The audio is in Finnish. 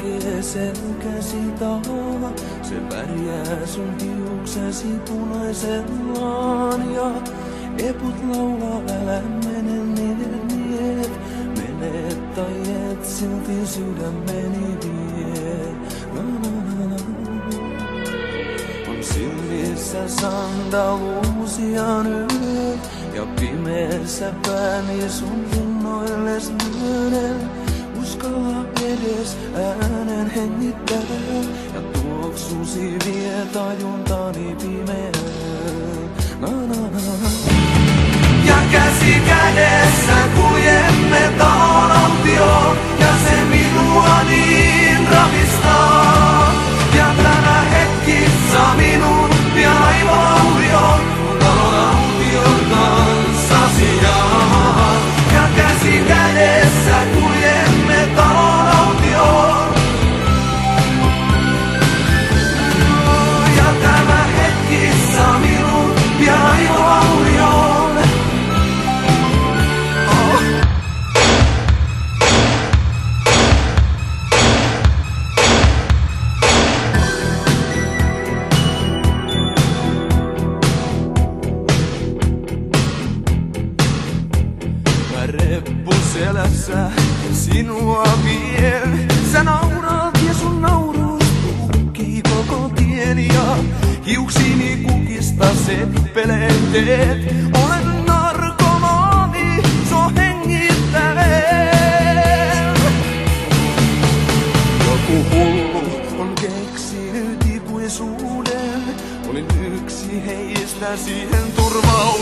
laskee selkäsi taa. Se värjää sun hiuksesi punaisellaan ja eput laulaa älä mene niin, niin Menet tai et silti sydämeni vie. On silmissä sandaluusia nyt ja pimeässä pääni sun rinnoille lyönen. Hengittää ja tuoksusi vie tajuntani pimeään. Na, na, na. Ja käsi kädessä kuljemme yössä sinua vien. Sä nauraat ja sun naurus kukkii koko tien ja hiuksini kukista seppeleet teet. Olen narkomaani, so hengittäveen. Joku hullu on keksinyt ikuisuuden. Olin yksi heistä siihen turvautunut.